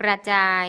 กระจาย